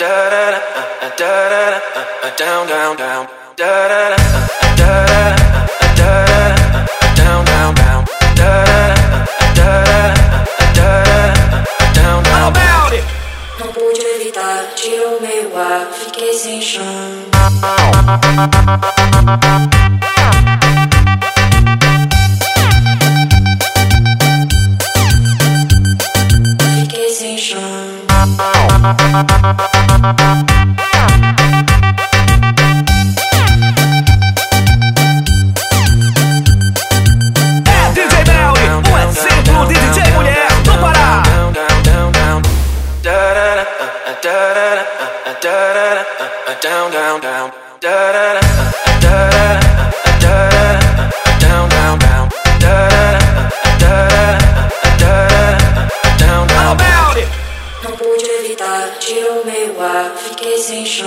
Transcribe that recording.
down down down da da da da da Tirou meu ar, fiquei sem chão. down, down, down, o down, down, down, down, down, pude evitar, tirou meu ar, fiquei sem chão.